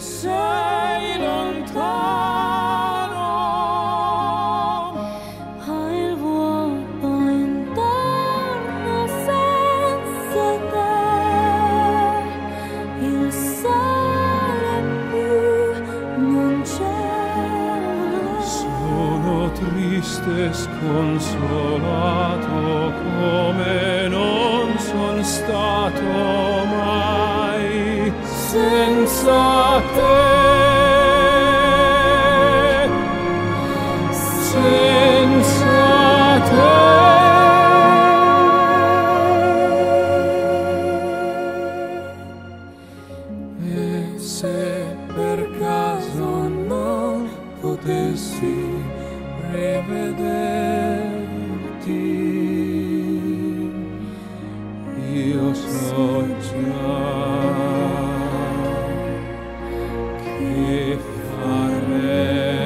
sei lontano triste sconsolato come non son stato mai senza te. Senza te. E se per caso non potessi rivederti. Io so già che farei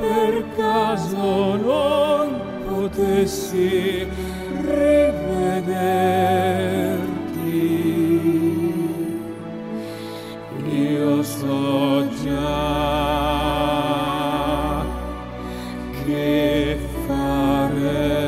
per caso non potessi rivederti. Io so già che fare.